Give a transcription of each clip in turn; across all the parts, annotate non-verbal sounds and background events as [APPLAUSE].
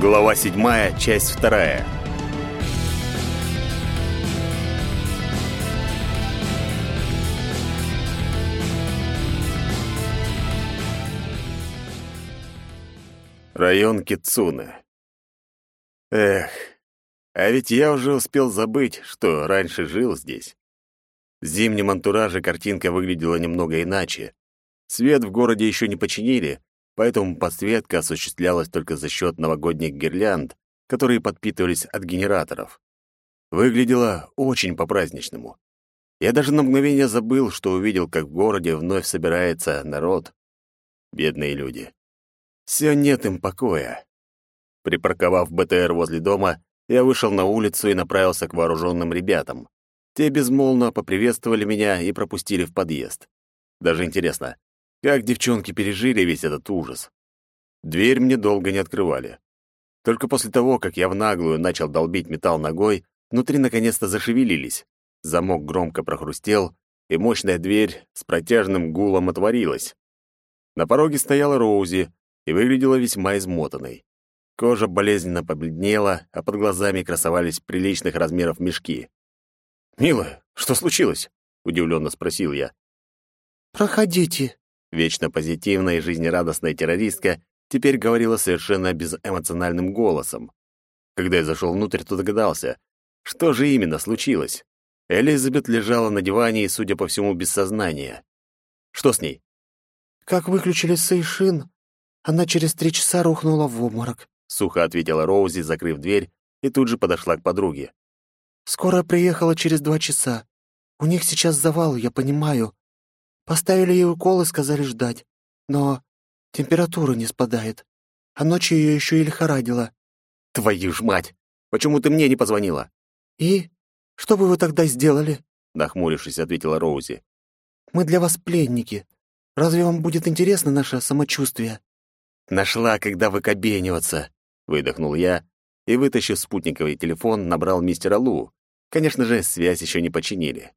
Глава 7, часть 2. Район Кицуна. Эх, а ведь я уже успел забыть, что раньше жил здесь. В зимнем антураже картинка выглядела немного иначе. Свет в городе еще не починили, поэтому подсветка осуществлялась только за счет новогодних гирлянд, которые подпитывались от генераторов. Выглядело очень по-праздничному. Я даже на мгновение забыл, что увидел, как в городе вновь собирается народ. Бедные люди. Все нет им покоя. Припарковав БТР возле дома, я вышел на улицу и направился к вооруженным ребятам. Те безмолвно поприветствовали меня и пропустили в подъезд. Даже интересно, как девчонки пережили весь этот ужас. Дверь мне долго не открывали. Только после того, как я в наглую начал долбить металл ногой, внутри наконец-то зашевелились. Замок громко прохрустел, и мощная дверь с протяжным гулом отворилась. На пороге стояла Роузи и выглядела весьма измотанной. Кожа болезненно побледнела, а под глазами красовались приличных размеров мешки. «Милая, что случилось?» — удивленно спросил я. «Проходите», Вечно позитивная и жизнерадостная террористка теперь говорила совершенно безэмоциональным голосом. Когда я зашел внутрь, то догадался, что же именно случилось. Элизабет лежала на диване и, судя по всему, без сознания. Что с ней? «Как выключили Сейшин, она через три часа рухнула в обморок», — сухо ответила Роузи, закрыв дверь, и тут же подошла к подруге. «Скоро приехала через два часа. У них сейчас завал, я понимаю. Поставили ей укол и сказали ждать. Но температура не спадает. А ночью ее еще и лихорадило. Твою ж мать! Почему ты мне не позвонила? И? Что бы вы тогда сделали? Нахмурившись, ответила Роузи. Мы для вас пленники. Разве вам будет интересно наше самочувствие? Нашла, когда выкобениваться, выдохнул я и, вытащив спутниковый телефон, набрал мистера Лу. Конечно же, связь еще не починили.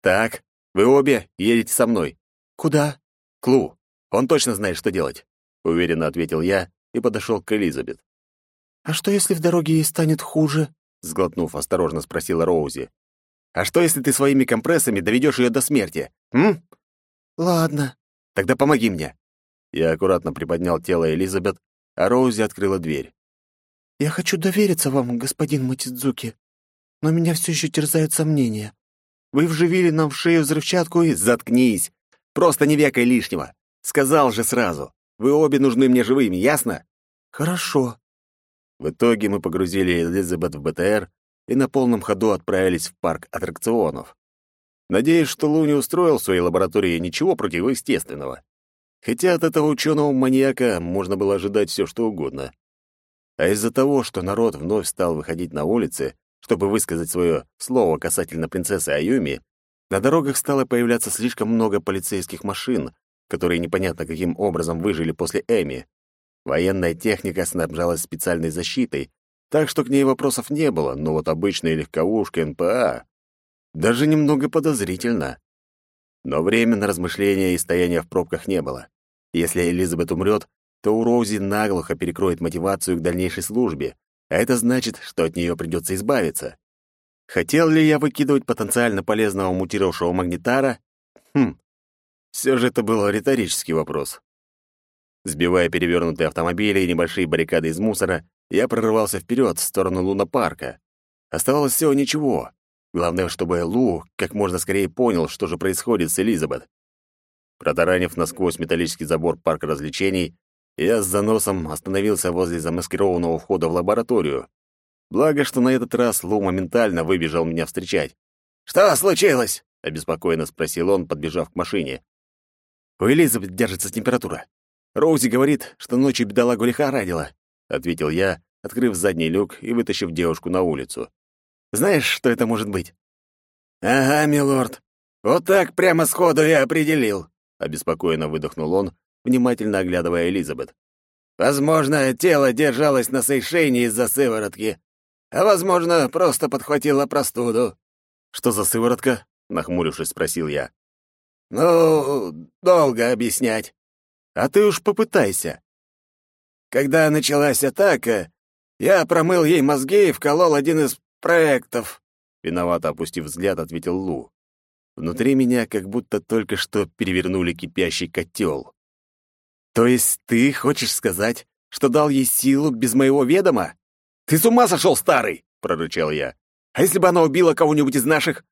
Так, вы обе едете со мной. Куда? Клу. Он точно знает, что делать, уверенно ответил я и подошел к Элизабет. А что, если в дороге ей станет хуже? сглотнув, осторожно спросила Роузи. А что, если ты своими компрессами доведешь ее до смерти? М? Ладно. Тогда помоги мне. Я аккуратно приподнял тело Элизабет, а Роузи открыла дверь. Я хочу довериться вам, господин Матидзуки, но меня все еще терзают сомнения. Вы вживили нам в шею взрывчатку и... Заткнись! Просто не векай лишнего. Сказал же сразу. Вы обе нужны мне живыми, ясно? Хорошо. В итоге мы погрузили Элизабет в БТР и на полном ходу отправились в парк аттракционов. Надеюсь, что Лу не устроил в своей лаборатории ничего противоестественного. Хотя от этого ученого-маньяка можно было ожидать все, что угодно. А из-за того, что народ вновь стал выходить на улицы, чтобы высказать свое слово касательно принцессы Аюми, на дорогах стало появляться слишком много полицейских машин, которые непонятно каким образом выжили после Эми. Военная техника снабжалась специальной защитой, так что к ней вопросов не было, но вот обычная легковушка НПА даже немного подозрительно. Но время на размышления и стояние в пробках не было. Если Элизабет умрет, то у Роузи наглухо перекроет мотивацию к дальнейшей службе, а это значит, что от нее придется избавиться. Хотел ли я выкидывать потенциально полезного мутировавшего магнитара? Хм, все же это был риторический вопрос. Сбивая перевернутые автомобили и небольшие баррикады из мусора, я прорывался вперед в сторону лунопарка. Оставалось всего ничего. Главное, чтобы Лу как можно скорее понял, что же происходит с Элизабет. Протаранив насквозь металлический забор парка развлечений, я с заносом остановился возле замаскированного входа в лабораторию. Благо, что на этот раз Лу моментально выбежал меня встречать. «Что случилось?» — обеспокоенно спросил он, подбежав к машине. «У Элизабет держится температура. Роузи говорит, что ночью бедолагу лихорадила», — ответил я, открыв задний люк и вытащив девушку на улицу. «Знаешь, что это может быть?» «Ага, милорд. Вот так прямо сходу я определил», — обеспокоенно выдохнул он, внимательно оглядывая Элизабет. «Возможно, тело держалось на Сейшене из-за сыворотки, а, возможно, просто подхватило простуду». «Что за сыворотка?» — нахмурившись, спросил я. «Ну, долго объяснять. А ты уж попытайся. Когда началась атака, Я промыл ей мозги и вколол один из проектов», — виновато опустив взгляд, ответил Лу. Внутри меня как будто только что перевернули кипящий котел. «То есть ты хочешь сказать, что дал ей силу без моего ведома? Ты с ума сошел, старый!» — прорычал я. «А если бы она убила кого-нибудь из наших?»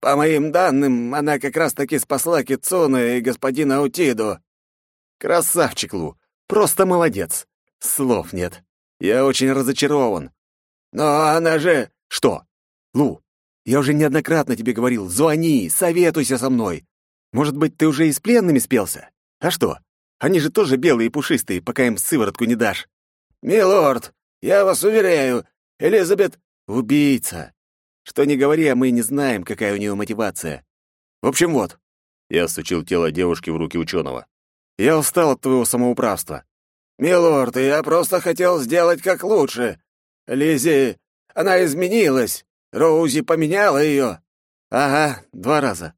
«По моим данным, она как раз-таки спасла Кицуна и господина Утиду». «Красавчик, Лу! Просто молодец! Слов нет. Я очень разочарован. Но она же... Что? Лу, я уже неоднократно тебе говорил, звони, советуйся со мной. Может быть, ты уже и с пленными спелся? А что? Они же тоже белые и пушистые, пока им сыворотку не дашь. Милорд, я вас уверяю, Элизабет — убийца. Что не говори, а мы не знаем, какая у нее мотивация. В общем, вот. Я сучил тело девушки в руки ученого. Я устал от твоего самоуправства. «Милорд, я просто хотел сделать как лучше. Лизи, она изменилась. Роузи поменяла ее». «Ага, два раза.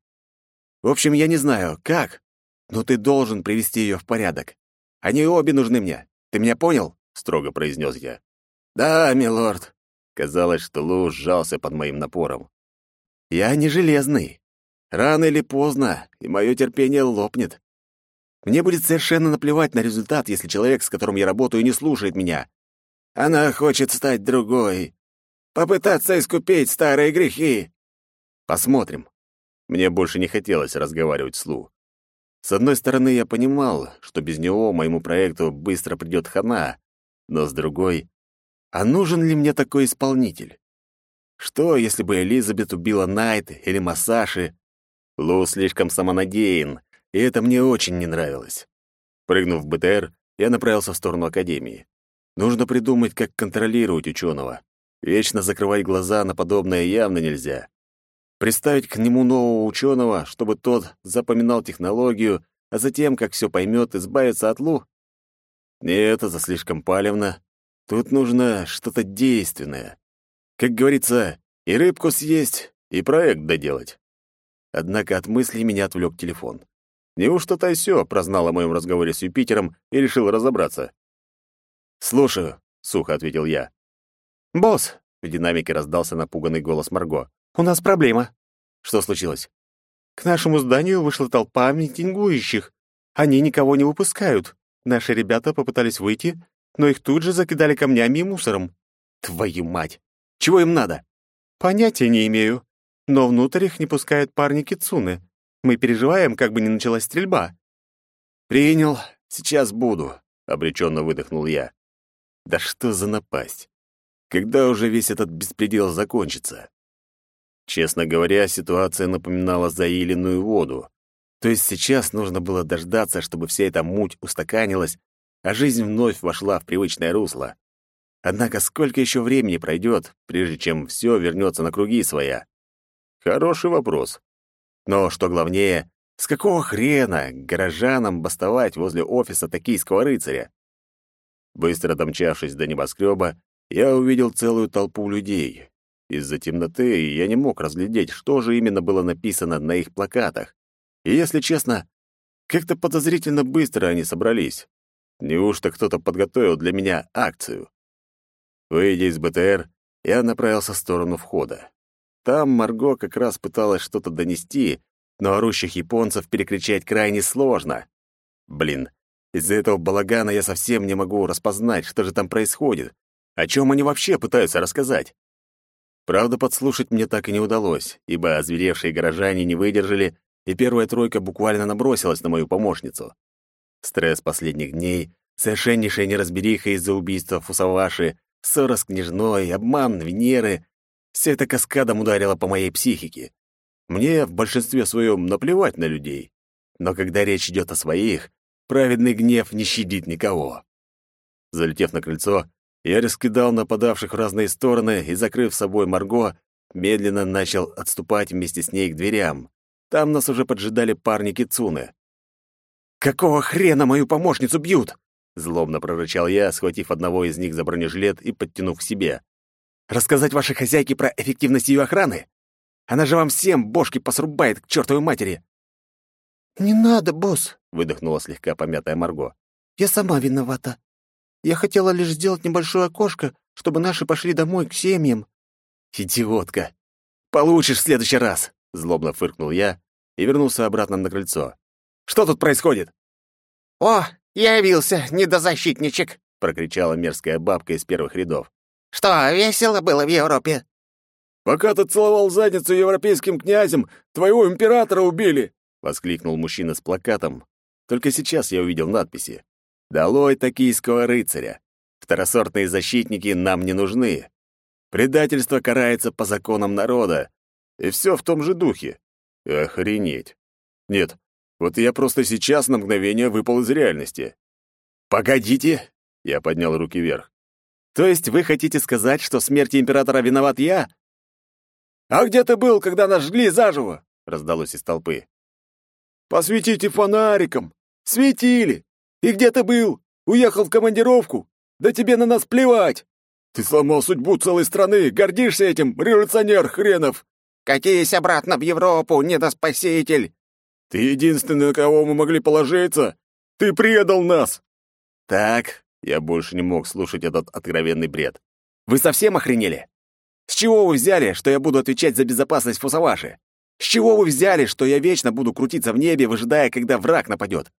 В общем, я не знаю, как, но ты должен привести ее в порядок. Они обе нужны мне. Ты меня понял?» — строго произнес я. «Да, милорд». Казалось, что Лу сжался под моим напором. «Я не железный. Рано или поздно, и мое терпение лопнет. Мне будет совершенно наплевать на результат, если человек, с которым я работаю, не слушает меня. Она хочет стать другой. Попытаться искупить старые грехи. Посмотрим. Мне больше не хотелось разговаривать с Лу. С одной стороны, я понимал, что без него моему проекту быстро придет хана, но с другой, а нужен ли мне такой исполнитель? Что, если бы Элизабет убила Найт или Масаши? Лу слишком самонадеян, и это мне очень не нравилось. Прыгнув в БТР, я направился в сторону Академии. Нужно придумать, как контролировать ученого. Вечно закрывать глаза на подобное явно нельзя. Представить к нему нового ученого, чтобы тот запоминал технологию, а затем, как все поймет, избавиться от Лу? Нет, это слишком палевно. Тут нужно что-то действенное. Как говорится, и рыбку съесть, и проект доделать. Однако от мыслей меня отвлек телефон. Неужто Тайсё прознал о моем разговоре с Юпитером и решил разобраться? «Слушаю», — сухо ответил я. «Босс», — в динамике раздался напуганный голос Марго, — «у нас проблема». «Что случилось?» «К нашему зданию вышла толпа митингующих. Они никого не выпускают. Наши ребята попытались выйти, но их тут же закидали камнями и мусором». «Твою мать! Чего им надо?» «Понятия не имею. Но внутрь их не пускают парни Кицуны. Мы переживаем, как бы не началась стрельба». «Принял. Сейчас буду», — обреченно выдохнул я. «Да что за напасть? Когда уже весь этот беспредел закончится?» Честно говоря, ситуация напоминала заиленную воду. То есть сейчас нужно было дождаться, чтобы вся эта муть устаканилась, а жизнь вновь вошла в привычное русло. Однако сколько еще времени пройдет, прежде чем все вернется на круги своя? Хороший вопрос. Но, что главнее, с какого хрена горожанам бастовать возле офиса токийского рыцаря? Быстро домчавшись до небоскреба, я увидел целую толпу людей. Из-за темноты я не мог разглядеть, что же именно было написано на их плакатах. И, если честно, как-то подозрительно быстро они собрались. Неужто кто-то подготовил для меня акцию? Выйдя из БТР, я направился в сторону входа. Там Марго как раз пыталась что-то донести, но орущих японцев перекричать крайне сложно. Блин, из-за этого балагана я совсем не могу распознать, что же там происходит, о чем они вообще пытаются рассказать. Правда, подслушать мне так и не удалось, ибо озверевшие горожане не выдержали, и первая тройка буквально набросилась на мою помощницу. Стресс последних дней, совершеннейшая неразбериха из-за убийства Фусаваши, ссора с княжной, обман Венеры Вся эта каскадом ударила по моей психике. Мне в большинстве своем наплевать на людей. Но когда речь идет о своих, праведный гнев не щадит никого. Залетев на крыльцо, я раскидал нападавших в разные стороны и, закрыв собой Марго, медленно начал отступать вместе с ней к дверям. Там нас уже поджидали парни Кицуны. «Какого хрена мою помощницу бьют?» Злобно прорычал я, схватив одного из них за бронежилет и подтянув к себе. Рассказать вашей хозяйке про эффективность ее охраны? Она же вам всем бошки посрубает к чертовой матери!» «Не надо, босс!» — выдохнула слегка помятая Марго. «Я сама виновата. Я хотела лишь сделать небольшое окошко, чтобы наши пошли домой к семьям». «Идиотка! Получишь в следующий раз!» — злобно фыркнул я и вернулся обратно на крыльцо. «Что тут происходит?» «О, явился, недозащитничек!» — прокричала мерзкая бабка из первых рядов. «Что, весело было в Европе?» «Пока ты целовал задницу европейским князем, твоего императора убили!» — воскликнул мужчина с плакатом. Только сейчас я увидел надписи. «Долой токийского рыцаря! Второсортные защитники нам не нужны. Предательство карается по законам народа. И все в том же духе. Охренеть. Нет, вот я просто сейчас на мгновение выпал из реальности. «Погодите!» — я поднял руки вверх. «То есть вы хотите сказать, что смерти императора виноват я?» «А где ты был, когда нас жгли заживо?» — раздалось из толпы. «Посветите фонариком! Светили! И где ты был? Уехал в командировку? Да тебе на нас плевать! Ты сломал судьбу целой страны! Гордишься этим, революционер хренов!» «Катись обратно в Европу, недоспаситель!» «Ты единственный, на кого мы могли положиться! Ты предал нас!» «Так, я больше не мог слушать этот откровенный бред. Вы совсем охренели? С чего вы взяли, что я буду отвечать за безопасность Фусаваши? С чего вы взяли, что я вечно буду крутиться в небе, выжидая, когда враг нападет?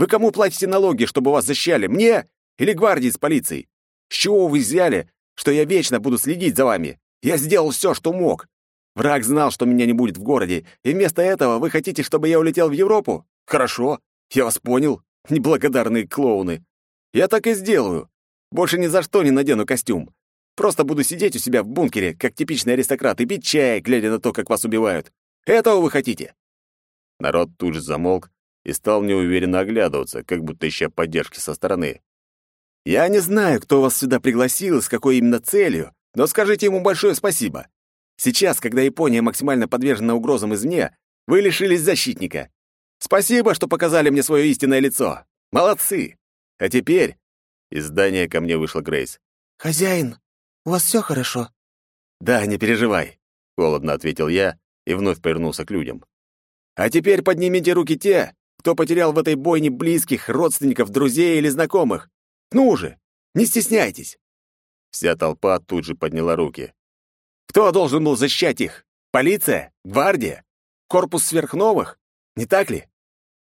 Вы кому платите налоги, чтобы вас защищали? Мне или гвардии с полицией? С чего вы взяли, что я вечно буду следить за вами? Я сделал все, что мог. Враг знал, что меня не будет в городе, и вместо этого вы хотите, чтобы я улетел в Европу? Хорошо, я вас понял, [LAUGHS] неблагодарные клоуны. Я так и сделаю. Больше ни за что не надену костюм. Просто буду сидеть у себя в бункере, как типичный аристократ, и пить чай, глядя на то, как вас убивают. Этого вы хотите?» Народ тут же замолк и стал неуверенно оглядываться, как будто ища поддержки со стороны. «Я не знаю, кто вас сюда пригласил и с какой именно целью, но скажите ему большое спасибо. Сейчас, когда Япония максимально подвержена угрозам извне, вы лишились защитника. Спасибо, что показали мне свое истинное лицо. Молодцы. А теперь...» Из здания ко мне вышла Грейс. «Хозяин, у вас все хорошо?» «Да, не переживай», — холодно ответил я и вновь повернулся к людям. «А теперь поднимите руки те, кто потерял в этой бойне близких, родственников, друзей или знакомых. Ну же, не стесняйтесь!» Вся толпа тут же подняла руки. Кто должен был защищать их? Полиция? Гвардия? Корпус сверхновых? Не так ли?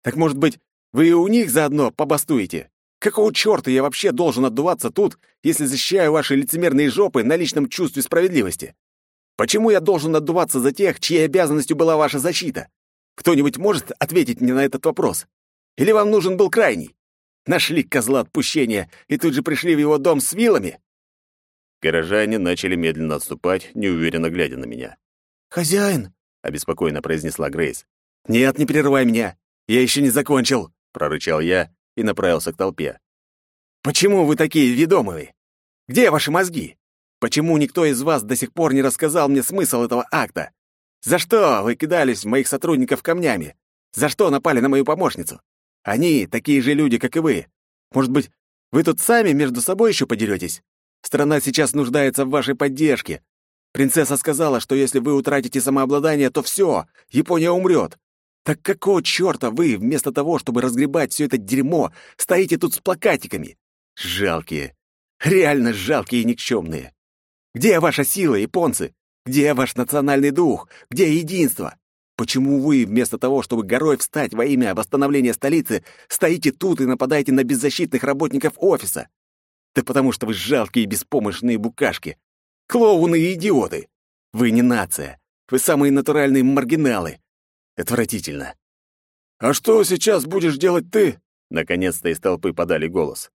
Так, может быть, вы и у них заодно побастуете? Какого чёрта я вообще должен отдуваться тут, если защищаю ваши лицемерные жопы на личном чувстве справедливости? Почему я должен отдуваться за тех, чьей обязанностью была ваша защита? Кто-нибудь может ответить мне на этот вопрос? Или вам нужен был крайний? Нашли козла отпущения и тут же пришли в его дом с вилами? Горожане начали медленно отступать, неуверенно глядя на меня. «Хозяин!» — обеспокоенно произнесла Грейс. «Нет, не прерывай меня! Я еще не закончил!» — прорычал я и направился к толпе. «Почему вы такие ведомые? Где ваши мозги? Почему никто из вас до сих пор не рассказал мне смысл этого акта? За что вы кидались моих сотрудников камнями? За что напали на мою помощницу? Они такие же люди, как и вы. Может быть, вы тут сами между собой еще подеретесь? Страна сейчас нуждается в вашей поддержке. Принцесса сказала, что если вы утратите самообладание, то все, Япония умрет. Так какого черта вы, вместо того, чтобы разгребать все это дерьмо, стоите тут с плакатиками? Жалкие. Реально жалкие и никчемные. Где ваша сила, японцы? Где ваш национальный дух? Где единство? Почему вы, вместо того, чтобы горой встать во имя восстановления столицы, стоите тут и нападаете на беззащитных работников офиса? Да потому что вы жалкие беспомощные букашки. Клоуны и идиоты. Вы не нация. Вы самые натуральные маргиналы. Отвратительно. «А что сейчас будешь делать ты?» Наконец-то из толпы подали голос.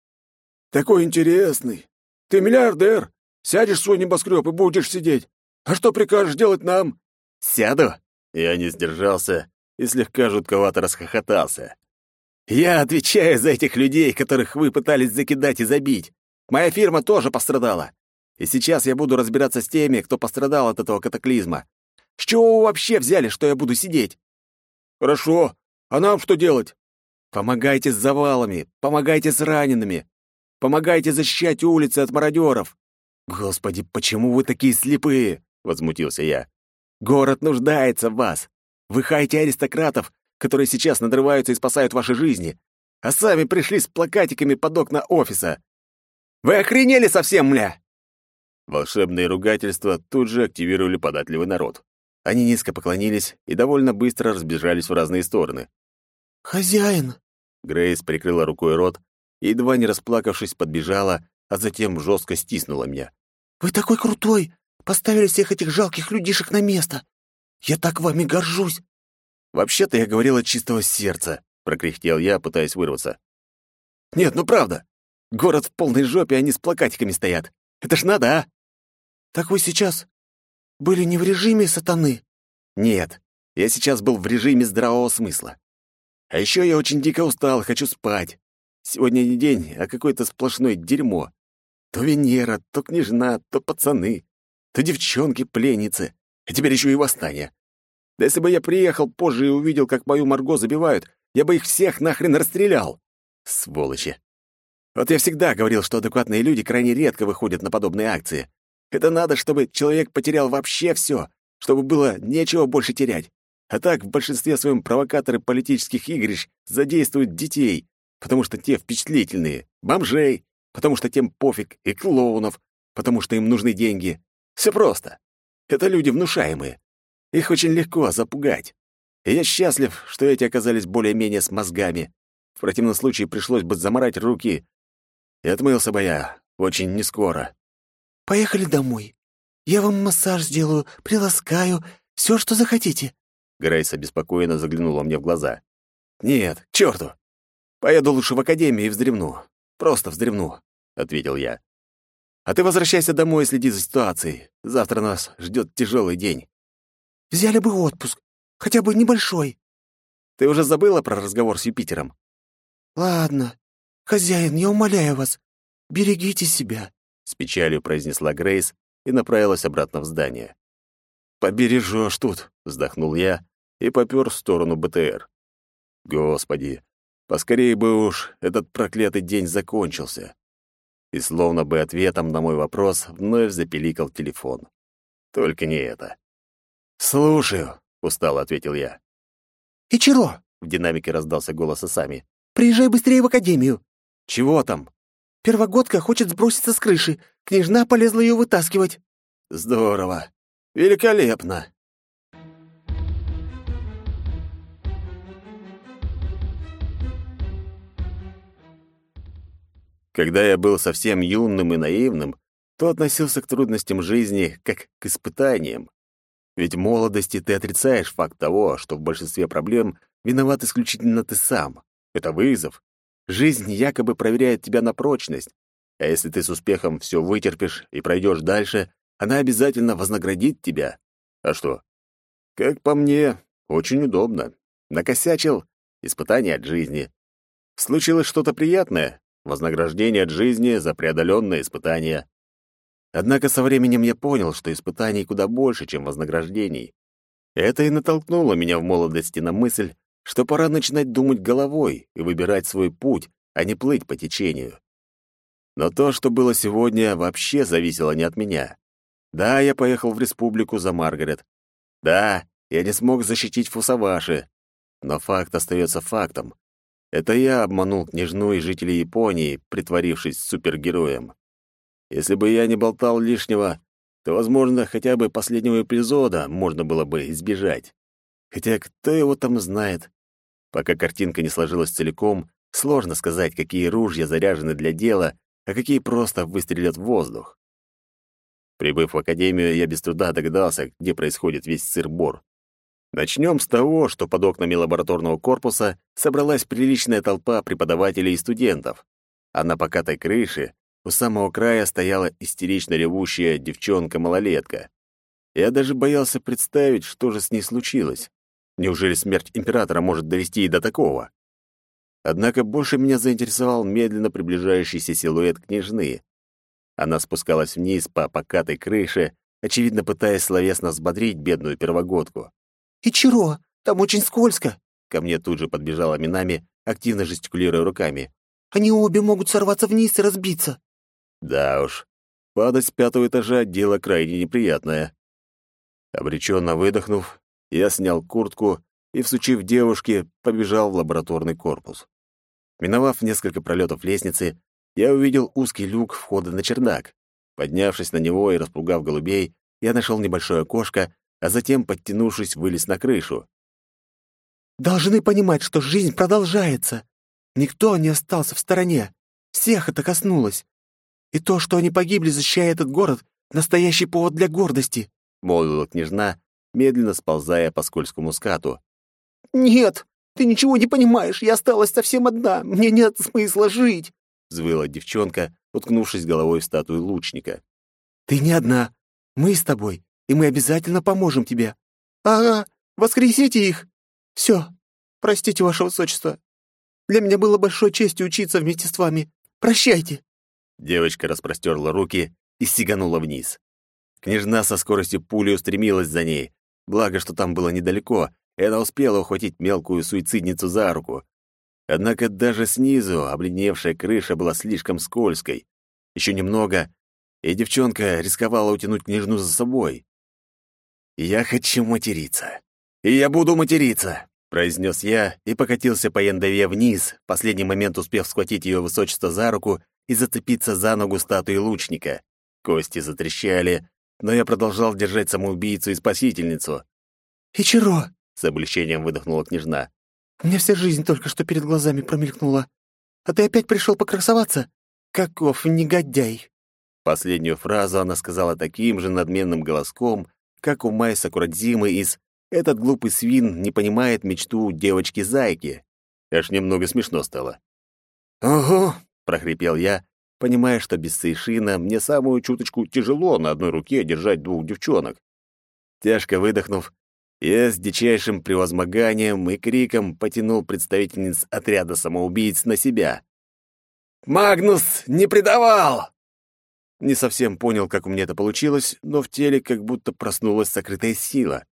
«Такой интересный. Ты миллиардер. Сядешь в свой небоскреб и будешь сидеть. А что прикажешь делать нам?» «Сяду?» Я не сдержался и слегка жутковато расхохотался. «Я отвечаю за этих людей, которых вы пытались закидать и забить. Моя фирма тоже пострадала. И сейчас я буду разбираться с теми, кто пострадал от этого катаклизма. С чего вы вообще взяли, что я буду сидеть? Хорошо. А нам что делать? Помогайте с завалами, помогайте с ранеными, помогайте защищать улицы от мародеров. Господи, почему вы такие слепые? Возмутился я. Город нуждается в вас. Вы хаете аристократов, которые сейчас надрываются и спасают ваши жизни, а сами пришли с плакатиками под окна офиса. Вы охренели совсем, мля? Волшебные ругательства тут же активировали податливый народ. Они низко поклонились и довольно быстро разбежались в разные стороны. «Хозяин!» Грейс прикрыла рукой рот и, едва не расплакавшись, подбежала, а затем жестко стиснула меня. «Вы такой крутой! Поставили всех этих жалких людишек на место! Я так вами горжусь!» «Вообще-то я говорил от чистого сердца», — прокряхтел я, пытаясь вырваться. «Нет, ну правда. Город в полной жопе, они с плакатиками стоят. Это ж надо, а?» «Так вы сейчас были не в режиме сатаны?» «Нет, я сейчас был в режиме здравого смысла. А еще я очень дико устал, хочу спать. Сегодня не день, а какое-то сплошное дерьмо. То Венера, то княжна, то пацаны, то девчонки-пленницы, а теперь еще и восстание. Да если бы я приехал позже и увидел, как мою Марго забивают, я бы их всех нахрен расстрелял. Сволочи. Вот я всегда говорил, что адекватные люди крайне редко выходят на подобные акции. Это надо, чтобы человек потерял вообще все, чтобы было нечего больше терять. А так, в большинстве своем провокаторы политических игрищ задействуют детей, потому что те впечатлительные, бомжей, потому что тем пофиг, и клоунов, потому что им нужны деньги. Все просто. Это люди внушаемые. Их очень легко запугать. И я счастлив, что эти оказались более-менее с мозгами. В противном случае пришлось бы заморать руки. И отмылся бы я очень нескоро. «Поехали домой. Я вам массаж сделаю, приласкаю, все, что захотите». Грейс обеспокоенно заглянула мне в глаза. «Нет, к черту! Поеду лучше в академию и вздремну. Просто вздремну», — ответил я. «А ты возвращайся домой и следи за ситуацией. Завтра нас ждет тяжелый день». «Взяли бы отпуск, хотя бы небольшой». «Ты уже забыла про разговор с Юпитером?» «Ладно. Хозяин, я умоляю вас, берегите себя», — с печалью произнесла Грейс и направилась обратно в здание. «Побережешь тут», — вздохнул я и попёр в сторону БТР. «Господи, поскорее бы уж этот проклятый день закончился». И словно бы ответом на мой вопрос вновь запеликал телефон. Только не это. «Слушаю», — устало ответил я. «Ичиро!» — в динамике раздался голос Асами. «Приезжай быстрее в академию!» «Чего там?» «Первогодка хочет сброситься с крыши. Княжна полезла ее вытаскивать». «Здорово. Великолепно!» Когда я был совсем юным и наивным, то относился к трудностям жизни как к испытаниям. Ведь в молодости ты отрицаешь факт того, что в большинстве проблем виноват исключительно ты сам. Это вызов. Жизнь якобы проверяет тебя на прочность. А если ты с успехом все вытерпишь и пройдешь дальше, она обязательно вознаградит тебя. А что? Как по мне, очень удобно. Накосячил — испытание от жизни. Случилось что-то приятное — вознаграждение от жизни за преодоленное испытание. Однако со временем я понял, что испытаний куда больше, чем вознаграждений. Это и натолкнуло меня в молодости на мысль, что пора начинать думать головой и выбирать свой путь, а не плыть по течению. Но то, что было сегодня, вообще зависело не от меня. Да, я поехал в республику за Маргарет. Да, я не смог защитить Фусаваши. Но факт остается фактом. Это я обманул княжну и жителей Японии, притворившись супергероем. Если бы я не болтал лишнего, то, возможно, хотя бы последнего эпизода можно было бы избежать. Хотя кто его там знает? Пока картинка не сложилась целиком, сложно сказать, какие ружья заряжены для дела, а какие просто выстрелят в воздух. Прибыв в академию, я без труда догадался, где происходит весь сыр-бор. Начнем с того, что под окнами лабораторного корпуса собралась приличная толпа преподавателей и студентов, а на покатой крыше у самого края стояла истерично ревущая девчонка-малолетка. Я даже боялся представить, что же с ней случилось. Неужели смерть императора может довести и до такого? Однако больше меня заинтересовал медленно приближающийся силуэт княжны. Она спускалась вниз по покатой крыше, очевидно пытаясь словесно взбодрить бедную первогодку. «Ичиро, там очень скользко!» Ко мне тут же подбежала Минами, активно жестикулируя руками. «Они обе могут сорваться вниз и разбиться!» Да уж, падать с пятого этажа — дело крайне неприятное. Обреченно выдохнув, я снял куртку и, всучив девушке, побежал в лабораторный корпус. Миновав несколько пролетов лестницы, я увидел узкий люк входа на чердак. Поднявшись на него и распугав голубей, я нашел небольшое окошко, а затем, подтянувшись, вылез на крышу. «Должны понимать, что жизнь продолжается. Никто не остался в стороне. Всех это коснулось. И то, что они погибли, защищая этот город, — настоящий повод для гордости», — молвила княжна, медленно сползая по скользкому скату. «Нет, ты ничего не понимаешь, я осталась совсем одна, мне нет смысла жить», — взвыла девчонка, уткнувшись головой в статую лучника. «Ты не одна. Мы с тобой, и мы обязательно поможем тебе. Ага, воскресите их. Все, простите, ваше высочество. Для меня было большой честью учиться вместе с вами. Прощайте!» Девочка распростерла руки и сиганула вниз. Княжна со скоростью пули устремилась за ней. Благо, что там было недалеко, и она успела ухватить мелкую суицидницу за руку. Однако даже снизу обледеневшая крыша была слишком скользкой. Еще немного, и девчонка рисковала утянуть княжну за собой. «Я хочу материться. И я буду материться!» произнес я и покатился по яндове вниз, в последний момент успев схватить ее высочество за руку и зацепиться за ногу статуи лучника. Кости затрещали, но я продолжал держать самоубийцу и спасительницу. «Ичиро!» — с облегчением выдохнула княжна. «У меня вся жизнь только что перед глазами промелькнула. А ты опять пришел покрасоваться? Каков негодяй!» Последнюю фразу она сказала таким же надменным голоском, как у Майса Курадзимы из этот глупый свин не понимает мечту девочки-зайки. Аж немного смешно стало. «Ого!» — прохрипел я, понимая, что без Сейшина мне самую чуточку тяжело на одной руке держать двух девчонок. Тяжко выдохнув, я с дичайшим превозмоганием и криком потянул представительниц отряда самоубийц на себя. «Магнус не предавал!» Не совсем понял, как у меня это получилось, но в теле как будто проснулась сокрытая сила.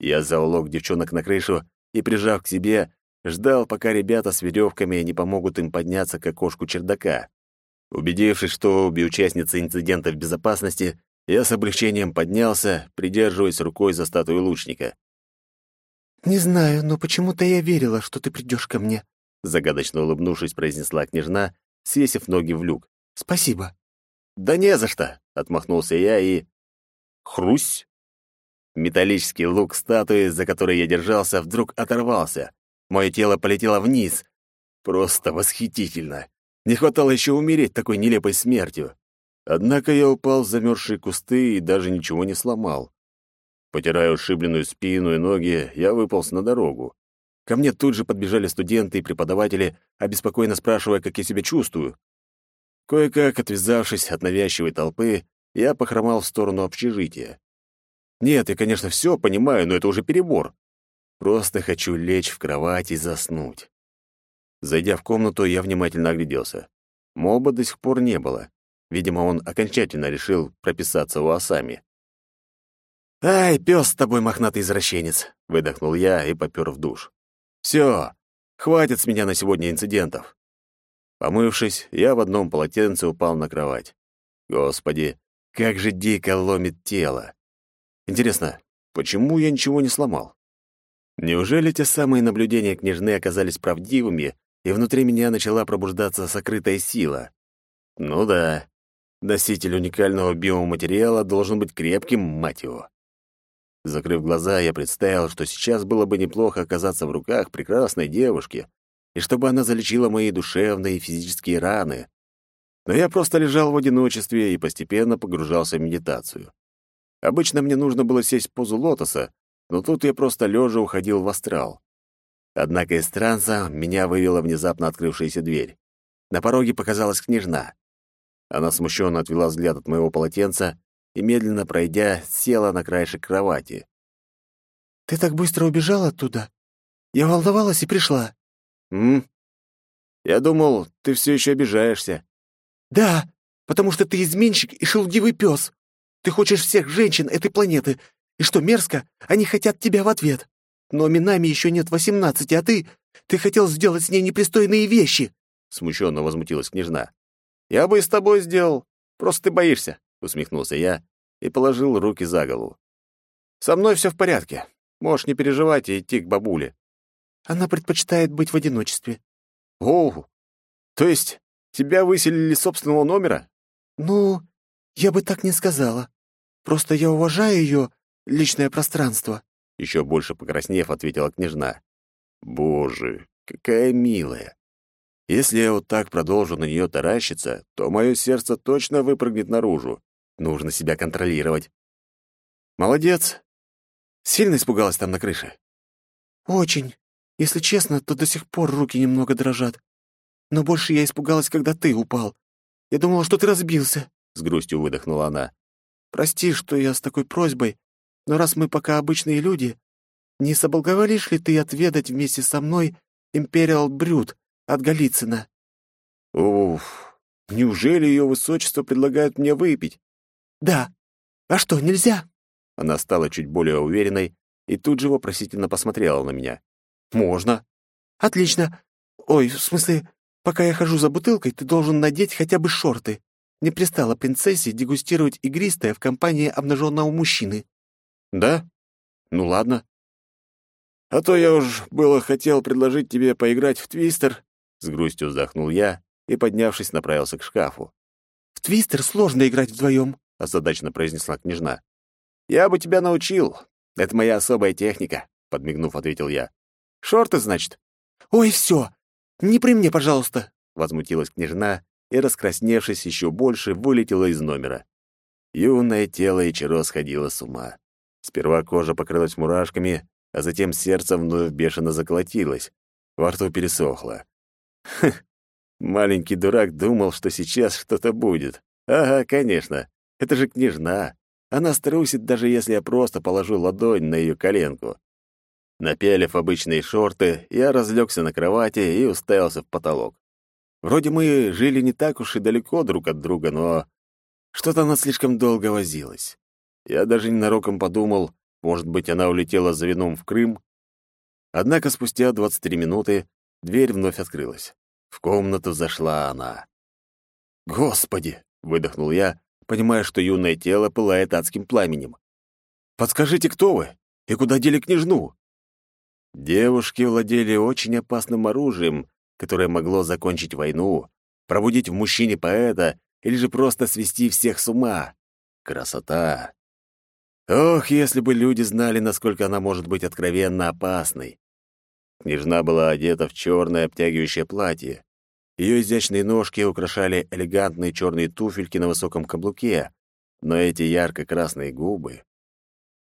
Я заволок девчонок на крышу и, прижав к себе, ждал, пока ребята с веревками не помогут им подняться к окошку чердака. Убедившись, что обе участницы инцидента в безопасности, я с облегчением поднялся, придерживаясь рукой за статую лучника. «Не знаю, но почему-то я верила, что ты придешь ко мне», загадочно улыбнувшись, произнесла княжна, свесив ноги в люк. «Спасибо». «Да не за что», — отмахнулся я и... Хрусь! Металлический лук статуи, за который я держался, вдруг оторвался. Мое тело полетело вниз. Просто восхитительно. Не хватало еще умереть такой нелепой смертью. Однако я упал в замерзшие кусты и даже ничего не сломал. Потирая ушибленную спину и ноги, я выполз на дорогу. Ко мне тут же подбежали студенты и преподаватели, обеспокоенно спрашивая, как я себя чувствую. Кое-как, отвязавшись от навязчивой толпы, я похромал в сторону общежития. Нет, я, конечно, все понимаю, но это уже перебор. Просто хочу лечь в кровать и заснуть. Зайдя в комнату, я внимательно огляделся. Моба до сих пор не было. Видимо, он окончательно решил прописаться у Асами. «Ай, пес с тобой, мохнатый извращенец!» — выдохнул я и попёр в душ. «Все, хватит с меня на сегодня инцидентов». Помывшись, я в одном полотенце упал на кровать. Господи, как же дико ломит тело. Интересно, почему я ничего не сломал? Неужели те самые наблюдения княжны оказались правдивыми, и внутри меня начала пробуждаться сокрытая сила? Ну да, носитель уникального биоматериала должен быть крепким, мать его. Закрыв глаза, я представил, что сейчас было бы неплохо оказаться в руках прекрасной девушки, и чтобы она залечила мои душевные и физические раны. Но я просто лежал в одиночестве и постепенно погружался в медитацию. Обычно мне нужно было сесть в позу лотоса, но тут я просто лежа уходил в астрал. Однако из транса меня вывела внезапно открывшаяся дверь. На пороге показалась княжна. Она смущенно отвела взгляд от моего полотенца и, медленно пройдя, села на краешек кровати. «Ты так быстро убежал оттуда? Я волновалась и пришла». «М? Я думал, ты все еще обижаешься». «Да, потому что ты изменщик и шелудивый пес. Ты хочешь всех женщин этой планеты. И что, мерзко? Они хотят тебя в ответ. Но Минами еще нет восемнадцати, а ты... Ты хотел сделать с ней непристойные вещи!» Смущенно возмутилась княжна. «Я бы и с тобой сделал. Просто ты боишься», — усмехнулся я и положил руки за голову. «Со мной все в порядке. Можешь не переживать и идти к бабуле». «Она предпочитает быть в одиночестве». «Оу! То есть тебя выселили из собственного номера?» «Ну, Я бы так не сказала. Просто я уважаю ее личное пространство. Еще больше покраснев, ответила княжна. Боже, какая милая. Если я вот так продолжу на нее таращиться, то мое сердце точно выпрыгнет наружу. Нужно себя контролировать. Молодец. Сильно испугалась там на крыше? Очень. Если честно, то до сих пор руки немного дрожат. Но больше я испугалась, когда ты упал. Я думала, что ты разбился, — с грустью выдохнула она. Прости, что я с такой просьбой, но раз мы пока обычные люди, не соблаговолишь ли ты отведать вместе со мной империал брюд от Голицына?» «Уф, неужели ее высочество предлагает мне выпить?» «Да. А что, нельзя?» Она стала чуть более уверенной и тут же вопросительно посмотрела на меня. «Можно». «Отлично. Ой, в смысле, пока я хожу за бутылкой, ты должен надеть хотя бы шорты. Не пристало принцессе дегустировать игристое в компании обнаженного мужчины». «Да? Ну ладно». «А то я уж было хотел предложить тебе поиграть в твистер», — с грустью вздохнул я и, поднявшись, направился к шкафу. «В твистер сложно играть вдвоем», — озадаченно произнесла княжна. «Я бы тебя научил. Это моя особая техника», — подмигнув, ответил я. «Шорты, значит?» «Ой, все! Не при мне, пожалуйста!» — возмутилась княжна и, раскрасневшись еще больше, вылетела из номера. Юное тело Ичиро сходило с ума. Сперва кожа покрылась мурашками, а затем сердце вновь бешено заколотилось. Во рту пересохло. Хм, маленький дурак думал, что сейчас что-то будет. Ага, конечно, это же княжна. Она струсит, даже если я просто положу ладонь на ее коленку. Напялив обычные шорты, я разлегся на кровати и уставился в потолок. Вроде мы жили не так уж и далеко друг от друга, но что-то она слишком долго возилась. Я даже ненароком подумал, может быть, она улетела за вином в Крым? Однако спустя 23 минуты дверь вновь открылась. В комнату зашла она. «Господи!» — выдохнул я, понимая, что юное тело пылает адским пламенем. «Подскажите, кто вы? И куда дели княжну?» Девушки владели очень опасным оружием, которое могло закончить войну, пробудить в мужчине поэта или же просто свести всех с ума. Красота! Ох, если бы люди знали, насколько она может быть откровенно опасной. Княжна была одета в черное обтягивающее платье. Ее изящные ножки украшали элегантные черные туфельки на высоком каблуке, но эти ярко-красные губы...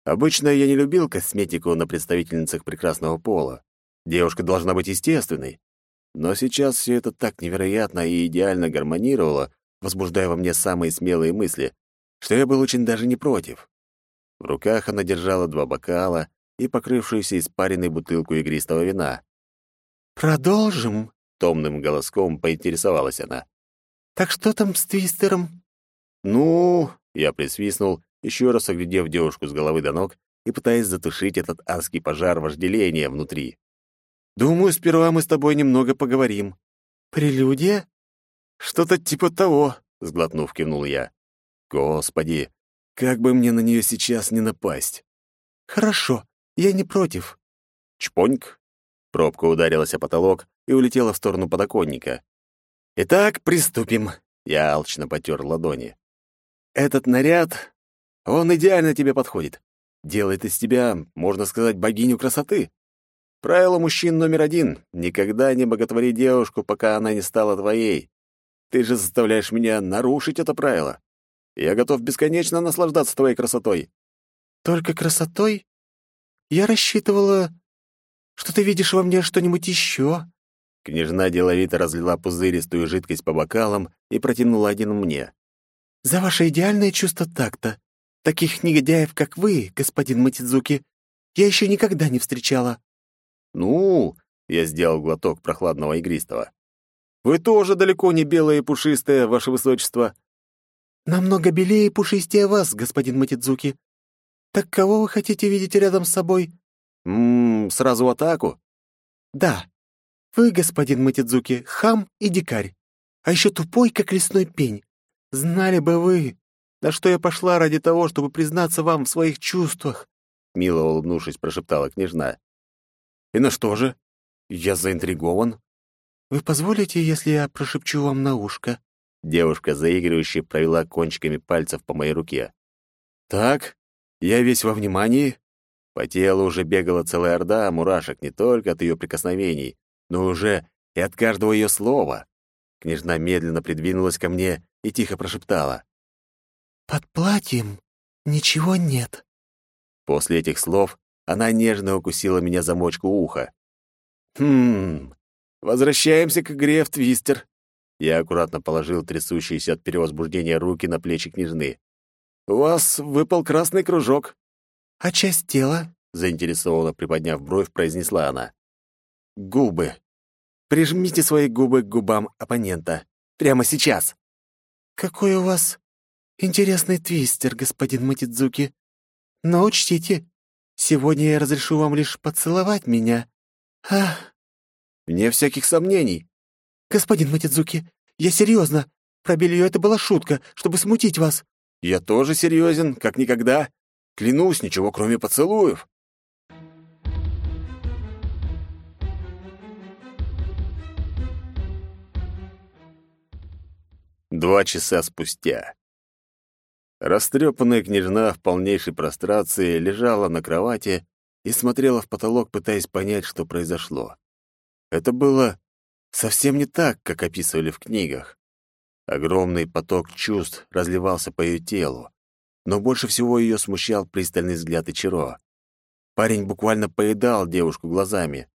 Обычно я не любил косметику на представительницах прекрасного пола. Девушка должна быть естественной. Но сейчас все это так невероятно и идеально гармонировало, возбуждая во мне самые смелые мысли, что я был очень даже не против. В руках она держала два бокала и покрывшуюся испаренной бутылку игристого вина. «Продолжим?» — томным голоском поинтересовалась она. «Так что там с твистером?» «Ну...» — я присвистнул, еще раз оглядев девушку с головы до ног и пытаясь затушить этот адский пожар вожделения внутри. «Думаю, сперва мы с тобой немного поговорим». «Прелюдия?» «Что-то типа того», — сглотнув, кивнул я. «Господи, как бы мне на нее сейчас не напасть? Хорошо, я не против. Чпоньк. Пробка ударилась о потолок и улетела в сторону подоконника. Итак, приступим. Я алчно потер ладони. Этот наряд, он идеально тебе подходит. Делает из тебя, можно сказать, богиню красоты. Правило мужчин номер один — никогда не боготвори девушку, пока она не стала твоей. Ты же заставляешь меня нарушить это правило. Я готов бесконечно наслаждаться твоей красотой». «Только красотой? Я рассчитывала, что ты видишь во мне что-нибудь еще». Княжна деловито разлила пузыристую жидкость по бокалам и протянула один мне. «За ваше идеальное чувство такта. Таких негодяев, как вы, господин Матидзуки, я еще никогда не встречала». «Ну...» — я сделал глоток прохладного игристого. «Вы тоже далеко не белое и пушистое, ваше высочество. «Намного белее и пушистее вас, господин Матидзуки. Так кого вы хотите видеть рядом с собой?» «Ммм, сразу в атаку?» «Да. Вы, господин Матидзуки, хам и дикарь. А еще тупой, как лесной пень. Знали бы вы, на что я пошла ради того, чтобы признаться вам в своих чувствах», мило улыбнувшись, прошептала княжна. «И на что же? Я заинтригован». «Вы позволите, если я прошепчу вам на ушко?» Девушка, заигрывающе, провела кончиками пальцев по моей руке. «Так, я весь во внимании». По телу уже бегала целая орда мурашек не только от ее прикосновений, но уже и от каждого ее слова. Княжна медленно придвинулась ко мне и тихо прошептала. «Под платьем ничего нет». После этих слов она нежно укусила меня за мочку уха. «Хм, возвращаемся к игре в твистер». Я аккуратно положил трясущиеся от перевозбуждения руки на плечи княжны. «У вас выпал красный кружок». «А часть тела?» — заинтересованно приподняв бровь, произнесла она. «Губы. Прижмите свои губы к губам оппонента. Прямо сейчас». «Какой у вас интересный твистер, господин Матидзуки. Но учтите, сегодня я разрешу вам лишь поцеловать меня. Ах!» «Вне всяких сомнений». «Господин Матидзуки, я серьезно. Про белье это была шутка, чтобы смутить вас». «Я тоже серьезен, как никогда. Клянусь, ничего кроме поцелуев». Два часа спустя. Растрепанная княжна в полнейшей прострации лежала на кровати и смотрела в потолок, пытаясь понять, что произошло. Это было совсем не так, как описывали в книгах. Огромный поток чувств разливался по ее телу, но больше всего ее смущал пристальный взгляд Ичиро. Парень буквально поедал девушку глазами.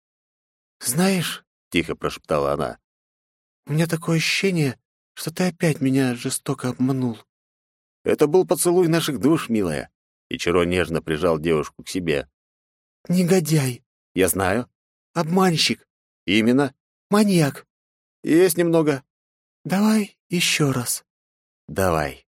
«Знаешь», — тихо прошептала она, — «у меня такое ощущение, что ты опять меня жестоко обманул». Это был поцелуй наших душ, милая. Ичиро нежно прижал девушку к себе. Негодяй. Я знаю. Обманщик. Именно. Маньяк. Есть немного. Давай еще раз. Давай.